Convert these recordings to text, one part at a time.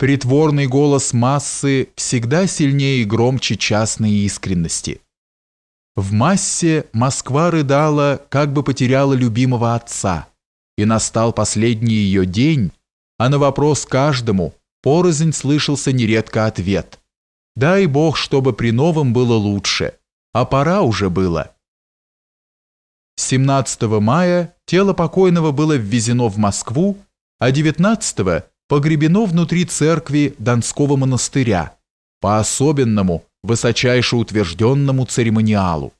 Притворный голос массы всегда сильнее и громче частной искренности. В массе Москва рыдала, как бы потеряла любимого отца, и настал последний ее день, а на вопрос каждому порознь слышался нередко ответ. «Дай Бог, чтобы при новом было лучше, а пора уже было». 17 мая тело покойного было ввезено в Москву, а 19 погребено внутри церкви Донского монастыря по особенному, высочайше утвержденному церемониалу.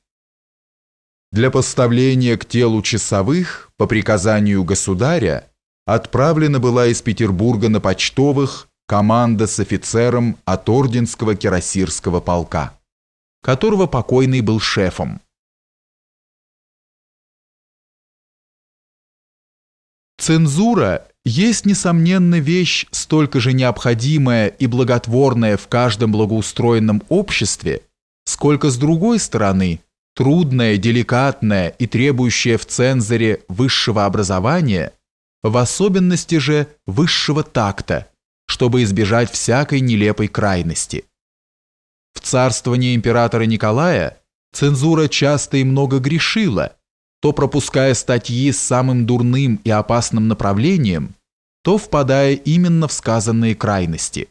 Для поставления к телу часовых по приказанию государя отправлена была из Петербурга на почтовых команда с офицером от Орденского кирасирского полка, которого покойный был шефом. Цензура есть, несомненно, вещь, столько же необходимая и благотворная в каждом благоустроенном обществе, сколько, с другой стороны, трудная, деликатная и требующая в цензоре высшего образования, в особенности же высшего такта, чтобы избежать всякой нелепой крайности. В царствовании императора Николая цензура часто и много грешила – то пропуская статьи с самым дурным и опасным направлением, то впадая именно в сказанные крайности.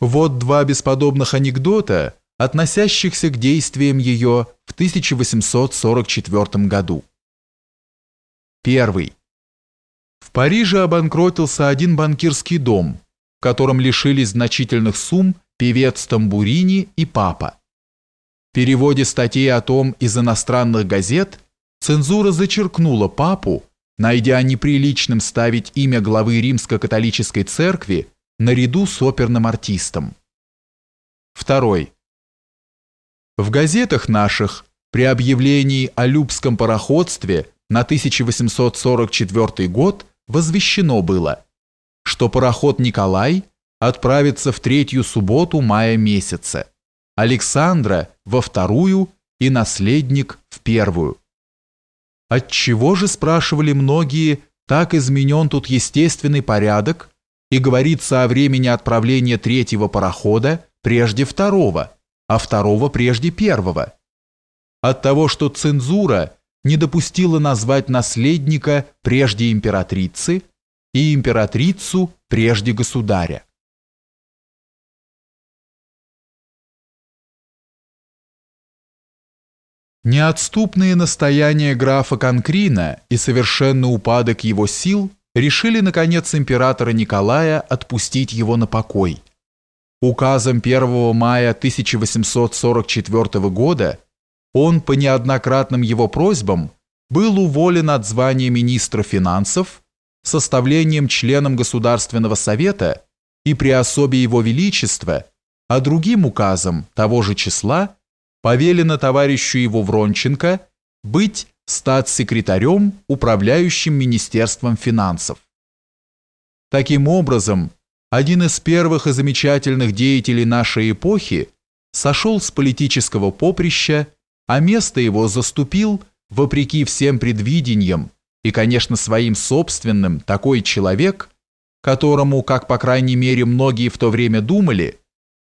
Вот два бесподобных анекдота, относящихся к действиям ее в 1844 году. Первый. В Париже обанкротился один банкирский дом, в котором лишились значительных сумм певец Тамбурини и папа переводе статей о том из иностранных газет цензура зачеркнула папу, найдя неприличным ставить имя главы римско-католической церкви наряду с оперным артистом. Второй. В газетах наших при объявлении о Любском пароходстве на 1844 год возвещено было, что пароход Николай отправится в третью субботу мая месяца. Александра во вторую и наследник в первую. Отчего же, спрашивали многие, так изменен тут естественный порядок и говорится о времени отправления третьего парохода прежде второго, а второго прежде первого? От того, что цензура не допустила назвать наследника прежде императрицы и императрицу прежде государя. Неотступные настояния графа Конкрина и совершенный упадок его сил решили, наконец, императора Николая отпустить его на покой. Указом 1 мая 1844 года он по неоднократным его просьбам был уволен от звания министра финансов, составлением членом Государственного совета и при особе его величества, а другим указом того же числа повелено товарищу его Вронченко быть статс-секретарем, управляющим Министерством финансов. Таким образом, один из первых и замечательных деятелей нашей эпохи сошел с политического поприща, а место его заступил, вопреки всем предвидениям и, конечно, своим собственным, такой человек, которому, как по крайней мере многие в то время думали,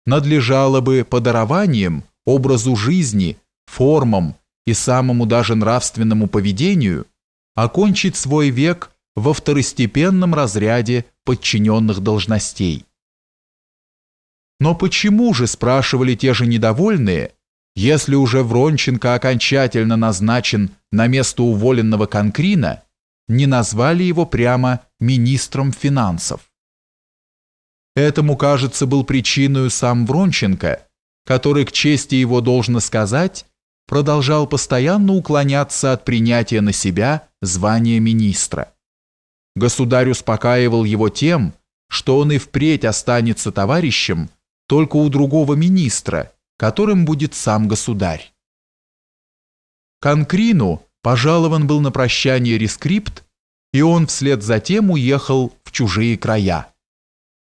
надлежало бы по дарованиям образу жизни, формам и самому даже нравственному поведению окончить свой век во второстепенном разряде подчиненных должностей. Но почему же, спрашивали те же недовольные, если уже Вронченко окончательно назначен на место уволенного Конкрина, не назвали его прямо министром финансов? Этому, кажется, был причиной сам Вронченко – который, к чести его должно сказать, продолжал постоянно уклоняться от принятия на себя звания министра. Государь успокаивал его тем, что он и впредь останется товарищем только у другого министра, которым будет сам государь. Конкрину пожалован был на прощание рескрипт, и он вслед за тем уехал в чужие края.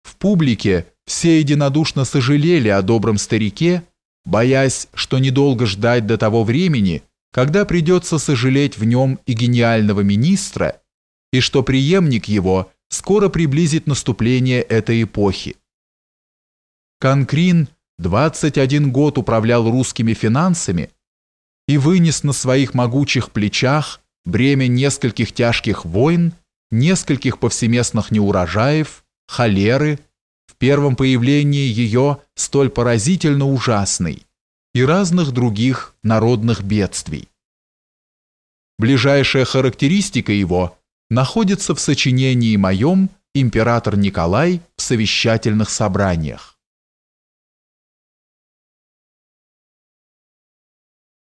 В публике все единодушно сожалели о добром старике, боясь, что недолго ждать до того времени, когда придется сожалеть в нем и гениального министра, и что преемник его скоро приблизит наступление этой эпохи. Конкрин 21 год управлял русскими финансами и вынес на своих могучих плечах бремя нескольких тяжких войн, нескольких повсеместных неурожаев, холеры, первом появлении ее столь поразительно ужасной, и разных других народных бедствий. Ближайшая характеристика его находится в сочинении моем «Император Николай в совещательных собраниях».